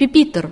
пипитер